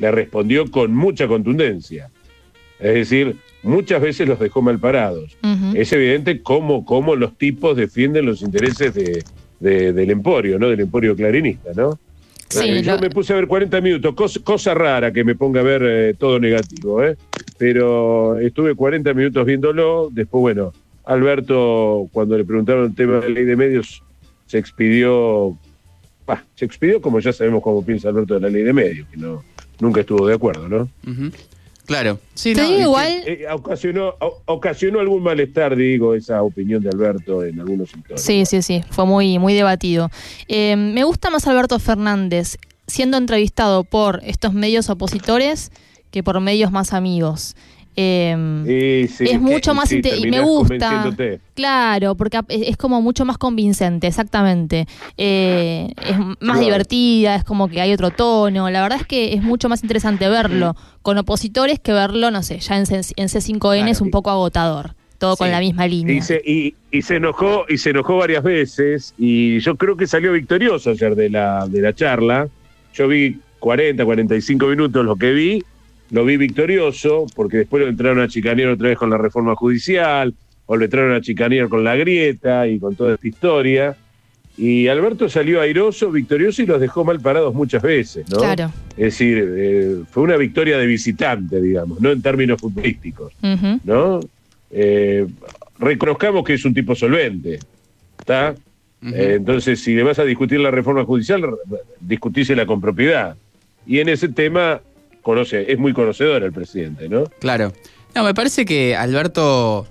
le respondió con mucha contundencia. Es decir, muchas veces los dejó mal parados. Es evidente cómo, cómo, los tipos defienden los intereses de, del emporio, ¿no? Del emporio clarinista, ¿no? Sí, yo me puse a ver 40 minutos, cosa, rara que me ponga a ver eh, todo negativo, ¿eh? Pero estuve 40 minutos viéndolo, después, bueno, Alberto, cuando le preguntaron el tema de la ley de medios, se expidió, se expidió como ya sabemos cómo piensa Alberto de la ley de medios, que no, nunca estuvo de acuerdo, ¿no? Claro. Sí, igual. Eh, ocasionó, ocasionó algún malestar, digo, esa opinión de Alberto en algunos sectores. Sí, sí, sí, fue muy, muy debatido. Eh, me gusta más Alberto Fernández siendo entrevistado por estos medios opositores que por medios más amigos. Eh, es mucho más y me gusta. claro porque es como mucho más convincente exactamente. Eh, es más divertida es como que hay otro tono. La verdad es que es mucho más interesante verlo con opositores que verlo no sé ya en, C, 5 n es un poco agotador todo con la misma línea. y se, y, se enojó y se enojó varias veces y yo creo que salió victorioso ayer de la de la charla. Yo vi 40 45 minutos lo que vi lo vi victorioso, porque después lo entraron a chicanear otra vez con la reforma judicial, o lo entraron a chicanear con la grieta y con toda esta historia. Y Alberto salió airoso, victorioso y los dejó mal parados muchas veces, ¿no? Claro. Es decir, eh, fue una victoria de visitante, digamos, no en términos futbolísticos, ¿no? Eh, reconozcamos que es un tipo solvente, ¿está? Eh, entonces, si le vas a discutir la reforma judicial, discutísela con propiedad. Y en ese tema conoce, es muy conocedor el presidente, ¿no? Claro. No, me parece que Alberto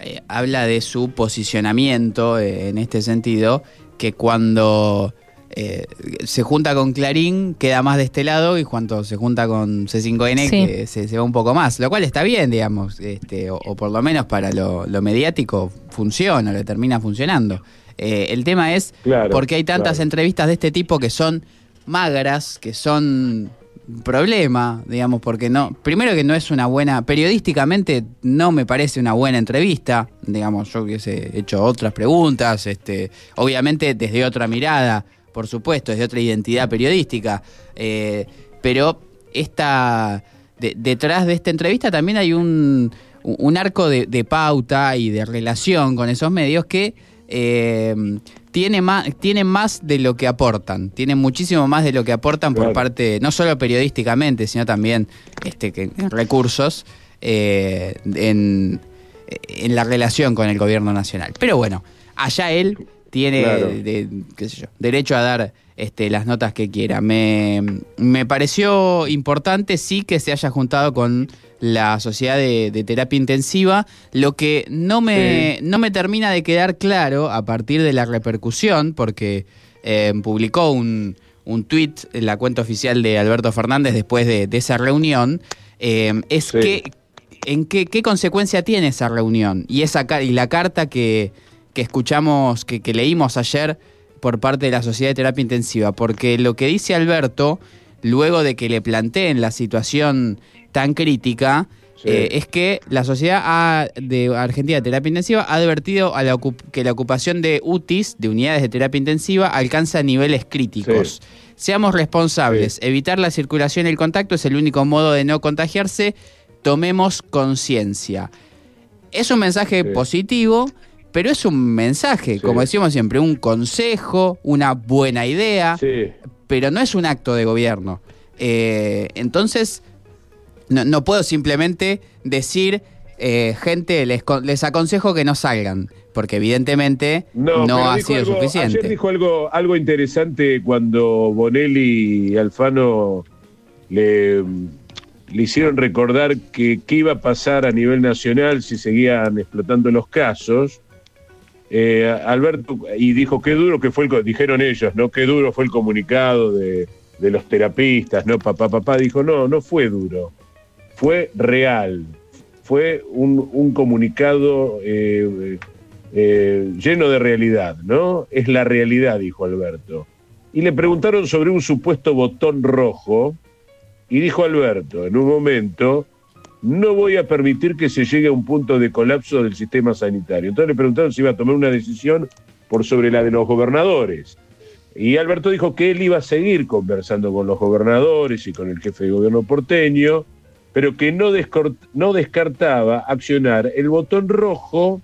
eh, habla de su posicionamiento eh, en este sentido, que cuando eh, se junta con Clarín queda más de este lado y cuando se junta con C5N que se, va un poco más, lo cual está bien, digamos, este, o, por lo menos para lo, mediático funciona, le termina funcionando. el tema es por qué hay tantas entrevistas de este tipo que son magras, que son problema, digamos, porque no, primero que no es una buena, periodísticamente no me parece una buena entrevista, digamos, yo hubiese hecho otras preguntas, este, obviamente desde otra mirada, por supuesto, desde otra identidad periodística, eh, pero esta, detrás de esta entrevista también hay un, un arco de, pauta y de relación con esos medios que eh, tiene más, tiene más de lo que aportan, tiene muchísimo más de lo que aportan por parte, no solo periodísticamente, sino también este, que, recursos eh, en, la relación con el gobierno nacional. Pero bueno, allá él tiene derecho a dar este, las notas que quiera. Me, me pareció importante sí que se haya juntado con la Sociedad de, Terapia Intensiva, lo que no me, no me termina de quedar claro a partir de la repercusión, porque eh, publicó un, un tuit en la cuenta oficial de Alberto Fernández después de, esa reunión, eh, es que, en qué, qué consecuencia tiene esa reunión. Y, esa, y la carta que, que escuchamos, que, que leímos ayer por parte de la Sociedad de Terapia Intensiva, porque lo que dice Alberto, luego de que le planteen la situación tan crítica eh, es que la Sociedad de Argentina de Terapia Intensiva ha advertido a que la ocupación de UTIs, de unidades de terapia intensiva, alcanza niveles críticos. Seamos responsables, evitar la circulación y el contacto es el único modo de no contagiarse, tomemos conciencia. Es un mensaje positivo, pero es un mensaje, como decimos siempre, un consejo, una buena idea, pero no es un acto de gobierno. Eh, entonces, no, puedo simplemente decir, eh, gente, les, les aconsejo que no salgan, porque evidentemente no, ha sido suficiente. Ayer dijo algo, algo interesante cuando Bonelli y Alfano le, le hicieron recordar que qué iba a pasar a nivel nacional si seguían explotando los casos. Eh, Alberto, y dijo qué duro que fue el, dijeron ellos, ¿no? Qué duro fue el comunicado de, los terapistas, ¿no? Papá, papá dijo, no, no fue duro fue real, fue un, comunicado eh, eh, lleno de realidad, ¿no? Es la realidad, dijo Alberto. Y le preguntaron sobre un supuesto botón rojo y dijo Alberto, en un momento, no voy a permitir que se llegue a un punto de colapso del sistema sanitario. Entonces le preguntaron si iba a tomar una decisión por sobre la de los gobernadores. Y Alberto dijo que él iba a seguir conversando con los gobernadores y con el jefe de gobierno porteño, pero que no, descartaba accionar el botón rojo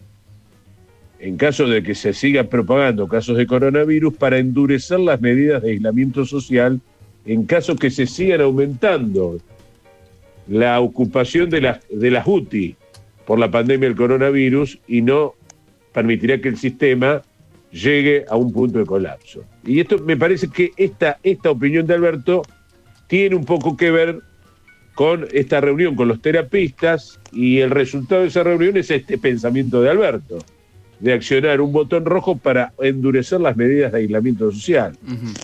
en caso de que se sigan propagando casos de coronavirus para endurecer las medidas de aislamiento social en caso que se sigan aumentando la ocupación de las, de las UTI por la pandemia del coronavirus y no permitirá que el sistema llegue a un punto de colapso. Y esto me parece que esta, esta opinión de Alberto tiene un poco que ver con esta reunión con los terapistas y el resultado de esa reunión es este pensamiento de Alberto, de accionar un botón rojo para endurecer las medidas de aislamiento social.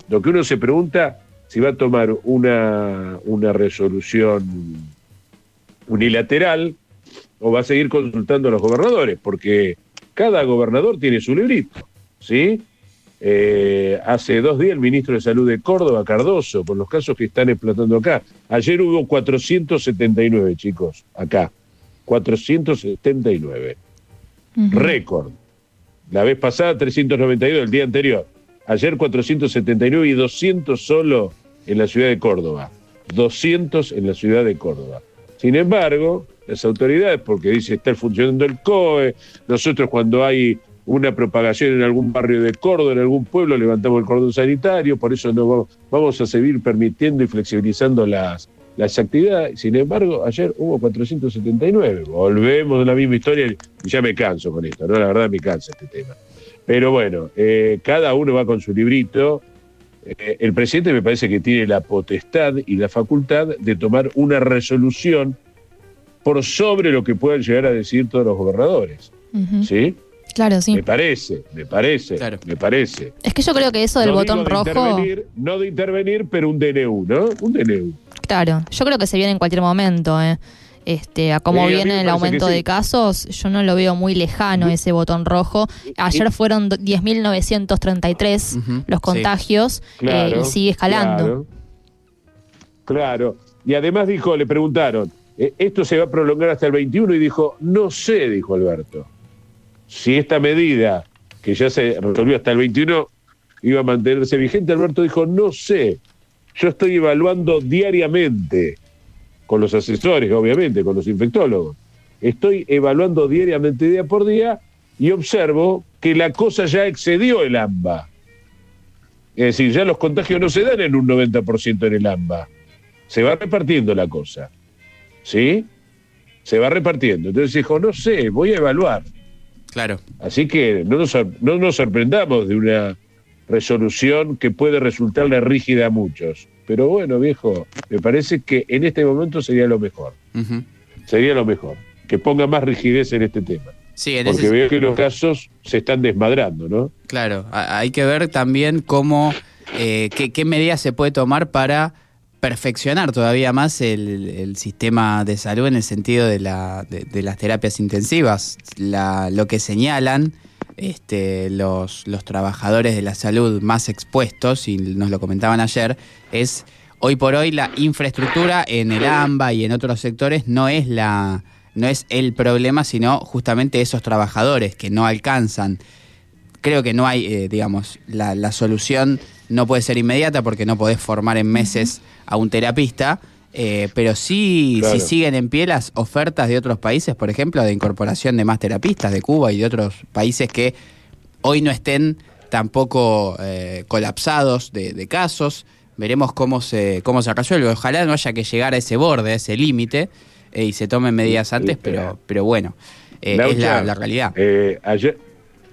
Lo que uno se pregunta si va a tomar una, una resolución unilateral o va a seguir consultando a los gobernadores, porque cada gobernador tiene su librito, ¿sí? Eh, hace dos días el ministro de Salud de Córdoba, Cardoso, por los casos que están explotando acá. Ayer hubo 479, chicos, acá. 479. Récord. La vez pasada 392, el día anterior. Ayer 479 y 200 solo en la ciudad de Córdoba. 200 en la ciudad de Córdoba. Sin embargo, las autoridades, porque dice está funcionando el COE, nosotros cuando hay una propagación en algún barrio de Córdoba, en algún pueblo, levantamos el cordón sanitario, por eso no vamos, a seguir permitiendo y flexibilizando las, las actividades. Sin embargo, ayer hubo 479. Volvemos a la misma historia y ya me canso con esto, ¿no? La verdad me cansa este tema. Pero bueno, eh, cada uno va con su librito. Eh, el presidente me parece que tiene la potestad y la facultad de tomar una resolución por sobre lo que puedan llegar a decir todos los gobernadores. ¿Sí? Claro, sí. Me parece, me parece, me parece. Es que yo creo que eso del botón rojo. No de intervenir, pero un DNU, ¿no? Un DNU. Claro, yo creo que se viene en cualquier momento, ¿eh? Este, a cómo viene el aumento de casos, yo no lo veo muy lejano ese botón rojo. Ayer fueron 10.933 los contagios eh, y sigue escalando. Claro. Y además dijo, le preguntaron, eh, ¿esto se va a prolongar hasta el 21? Y dijo, no sé, dijo Alberto si esta medida, que ya se resolvió hasta el 21, iba a mantenerse vigente, Alberto dijo, no sé, yo estoy evaluando diariamente, con los asesores, obviamente, con los infectólogos, estoy evaluando diariamente, día por día, y observo que la cosa ya excedió el AMBA. Es decir, ya los contagios no se dan en un 90% en el AMBA. Se va repartiendo la cosa. ¿Sí? Se va repartiendo. Entonces dijo, no sé, voy a evaluar. Claro. Así que no nos, no nos sorprendamos de una resolución que puede resultarle rígida a muchos. Pero bueno, viejo, me parece que en este momento sería lo mejor. Sería lo mejor. Que ponga más rigidez en este tema. Sí, Porque veo que los casos se están desmadrando, ¿no? Claro, hay que ver también cómo, eh, qué, qué medidas se puede tomar para perfeccionar todavía más el, sistema de salud en el sentido de, la, de, las terapias intensivas. lo que señalan este, los, los trabajadores de la salud más expuestos, y nos lo comentaban ayer, es hoy por hoy la infraestructura en el AMBA y en otros sectores no es la no es el problema, sino justamente esos trabajadores que no alcanzan. Creo que no hay, eh, digamos, la, la solución no puede ser inmediata porque no podés formar en meses a un terapista, eh, pero sí, siguen en pie las ofertas de otros países, por ejemplo, de incorporación de más terapistas de Cuba y de otros países que hoy no estén tampoco eh, colapsados de, casos. Veremos cómo se, cómo se resuelve. Ojalá no haya que llegar a ese borde, a ese límite, eh, y se tomen medidas antes, pero, pero bueno, es la, la realidad. ayer,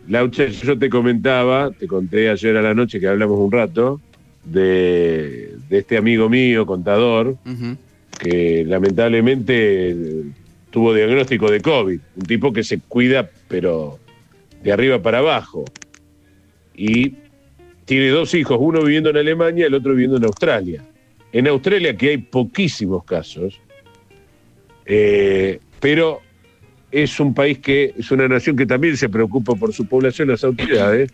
Laucha, yo te comentaba, te conté ayer a la noche que hablamos un rato, de, este amigo mío, contador, que lamentablemente tuvo diagnóstico de COVID, un tipo que se cuida, pero de arriba para abajo. Y tiene dos hijos, uno viviendo en Alemania y el otro viviendo en Australia. En Australia, que hay poquísimos casos, eh, pero es un país que es una nación que también se preocupa por su población, las autoridades.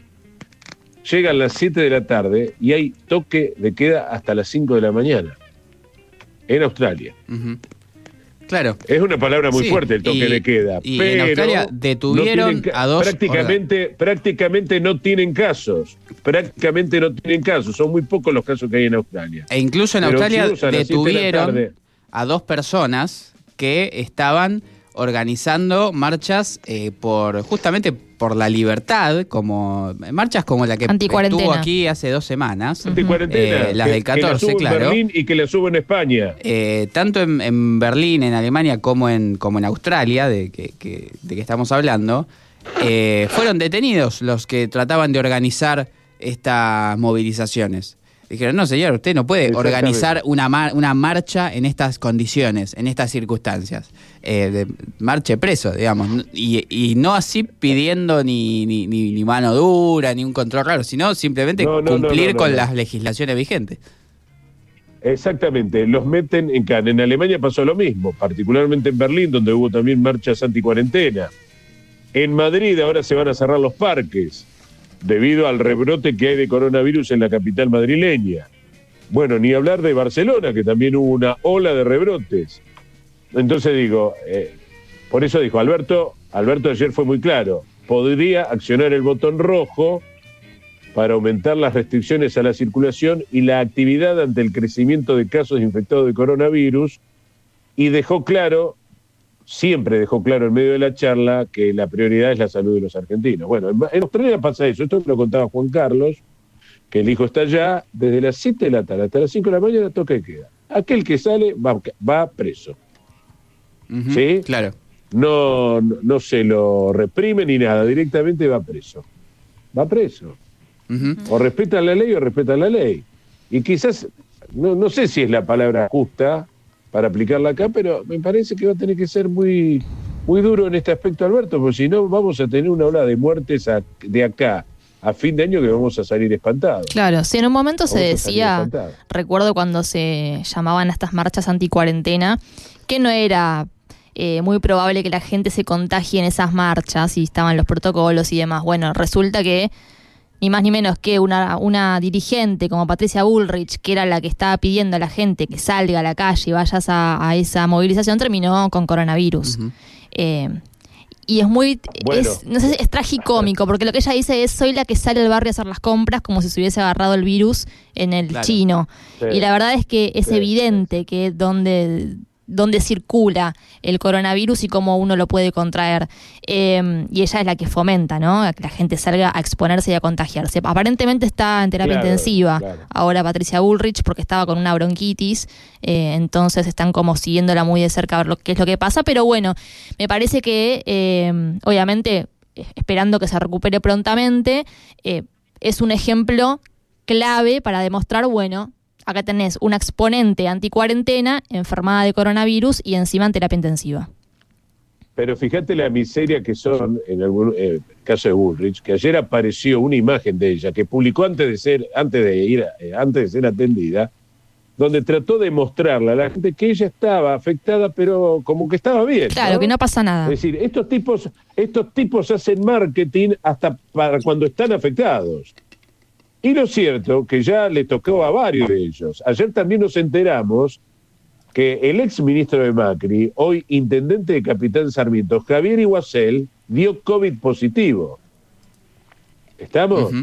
Llegan las 7 de la tarde y hay toque de queda hasta las 5 de la mañana en Australia. Claro. Es una palabra muy fuerte el toque de queda. Y pero en Australia detuvieron a dos. Prácticamente, prácticamente no tienen casos. Prácticamente no tienen casos. Son muy pocos los casos que hay en Australia. E incluso en Australia detuvieron a dos personas que estaban organizando marchas eh, por justamente por la libertad, como marchas como la que estuvo aquí hace dos semanas. Anticuarentena. Eh, las del 14, claro. En Berlín y que le subo en España. Eh, tanto en, Berlín, en Alemania, como en, como en Australia, de que, de que estamos hablando, fueron detenidos los que trataban de organizar estas movilizaciones. Dijeron, no señor, usted no puede organizar una, una marcha en estas condiciones, en estas circunstancias. Eh, de marche preso, digamos. Y, no así pidiendo ni, ni, ni, mano dura, ni un control raro, sino simplemente cumplir con las legislaciones vigentes. Exactamente, los meten en can. En Alemania pasó lo mismo, particularmente en Berlín, donde hubo también marchas anticuarentena. En Madrid ahora se van a cerrar los parques debido al rebrote que hay de coronavirus en la capital madrileña. Bueno, ni hablar de Barcelona, que también hubo una ola de rebrotes. Entonces digo, eh, por eso dijo Alberto, Alberto ayer fue muy claro, podría accionar el botón rojo para aumentar las restricciones a la circulación y la actividad ante el crecimiento de casos infectados de coronavirus y dejó claro siempre dejó claro en medio de la charla que la prioridad es la salud de los argentinos. Bueno, en Australia pasa eso, esto me lo contaba Juan Carlos, que el hijo está allá desde las 7 de la tarde hasta las 5 de la mañana, toque queda. Aquel que sale va, preso. ¿Sí? Claro. No, no, se lo reprime ni nada, directamente va preso. Va preso. O respetan la ley o respetan la ley. Y quizás, no, no sé si es la palabra justa, para aplicarla acá, pero me parece que va a tener que ser muy, muy duro en este aspecto, Alberto, porque si no vamos a tener una ola de muertes de acá a fin de año que vamos a salir espantados. Claro, si en un momento se decía, recuerdo cuando se llamaban a estas marchas anticuarentena, que no era eh, muy probable que la gente se contagie en esas marchas y estaban los protocolos y demás. Bueno, resulta que ni más ni menos que una, una dirigente como Patricia Bullrich, que era la que estaba pidiendo a la gente que salga a la calle y vayas a, esa movilización, terminó con coronavirus. Eh, y es muy, es, no sé, es tragicómico, porque lo que ella dice es, soy la que sale al barrio a hacer las compras como si se hubiese agarrado el virus en el chino. Y la verdad es que es evidente que donde dónde circula el coronavirus y cómo uno lo puede contraer. Em, y ella es la que fomenta, ¿no? A que la gente salga a exponerse y a contagiarse. Aparentemente está en terapia intensiva ahora Patricia Bullrich porque estaba con una bronquitis, eh, entonces están como siguiéndola muy de cerca a ver lo, qué es lo que pasa. Pero bueno, me parece que em, obviamente esperando que se recupere prontamente, eh, es un ejemplo clave para demostrar, bueno, acá tenés una exponente anticuarentena, enfermada de coronavirus y encima en terapia intensiva. Pero fíjate la miseria que son, en el eh, caso de Bullrich, que ayer apareció una imagen de ella que publicó antes de ser, antes de ir, eh, antes de ser atendida, donde trató de mostrarle a la gente que ella estaba afectada, pero como que estaba bien. Claro, que no pasa nada. Es decir, estos tipos, estos tipos hacen marketing hasta para cuando están afectados. Y lo cierto que ya le tocó a varios de ellos. Ayer también nos enteramos que el ex ministro de Macri, hoy intendente de Capitán Sarmiento, Javier Iguacel, dio COVID positivo. ¿Estamos?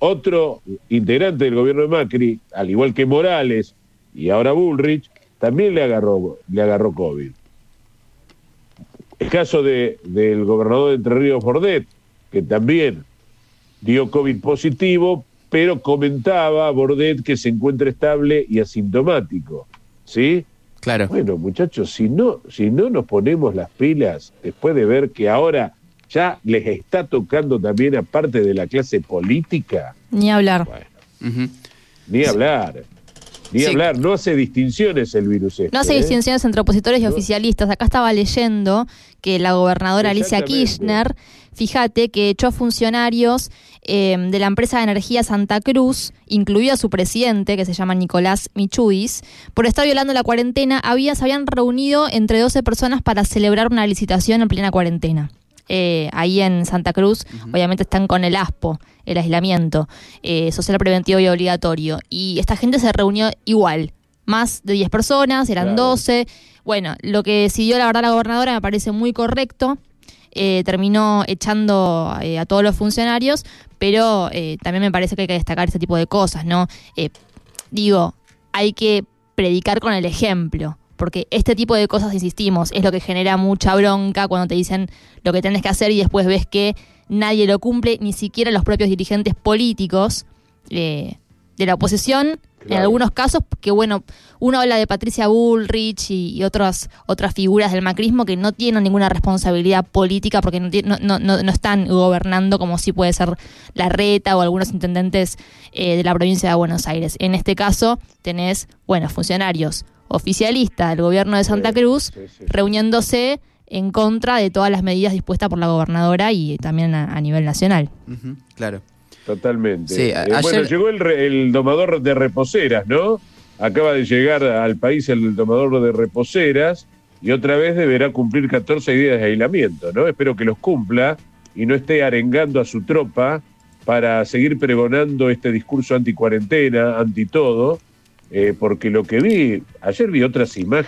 Otro integrante del gobierno de Macri, al igual que Morales y ahora Bullrich, también le agarró, le agarró COVID. El caso de, del gobernador de Entre Ríos Bordet, que también dio COVID positivo, pero comentaba Bordet que se encuentra estable y asintomático. ¿Sí? Claro. Bueno, muchachos, si no, si no nos ponemos las pilas, después de ver que ahora ya les está tocando también a parte de la clase política. Ni hablar. Ni hablar. Ni hablar, no hace distinciones el virus. Este, no hace ¿eh? distinciones entre opositores y oficialistas. Acá estaba leyendo que la gobernadora Alicia Kirchner, fíjate que echó funcionarios em, de la empresa de energía Santa Cruz, incluido a su presidente, que se llama Nicolás Michudis, por estar violando la cuarentena. Había, se habían reunido entre 12 personas para celebrar una licitación en plena cuarentena. Eh, ahí en Santa Cruz, obviamente están con el ASPO, el aislamiento eh, social preventivo y obligatorio. Y esta gente se reunió igual, más de 10 personas, eran 12 bueno, lo que decidió la verdad la gobernadora me parece muy correcto. Eh, terminó echando eh, a todos los funcionarios, pero eh, también me parece que hay que destacar ese tipo de cosas, ¿no? digo, hay que predicar con el ejemplo, porque este tipo de cosas, insistimos, es lo que genera mucha bronca cuando te dicen lo que tenés que hacer y después ves que nadie lo cumple, ni siquiera los propios dirigentes políticos de la oposición, en algunos casos, que bueno, uno habla de Patricia Bullrich y, otras, otras figuras del macrismo que no tienen ninguna responsabilidad política porque no, no, no, no están gobernando como si puede ser la reta o algunos intendentes eh, de la provincia de Buenos Aires. En este caso tenés, bueno, funcionarios oficialistas del gobierno de Santa Cruz reuniéndose en contra de todas las medidas dispuestas por la gobernadora y también a, nivel nacional. claro. Totalmente. Eh, bueno, llegó el, domador de reposeras, ¿no? Acaba de llegar al país el domador de reposeras y otra vez deberá cumplir 14 días de aislamiento, ¿no? Espero que los cumpla y no esté arengando a su tropa para seguir pregonando este discurso anti-cuarentena, anti todo, eh, porque lo que vi, ayer vi otras imágenes.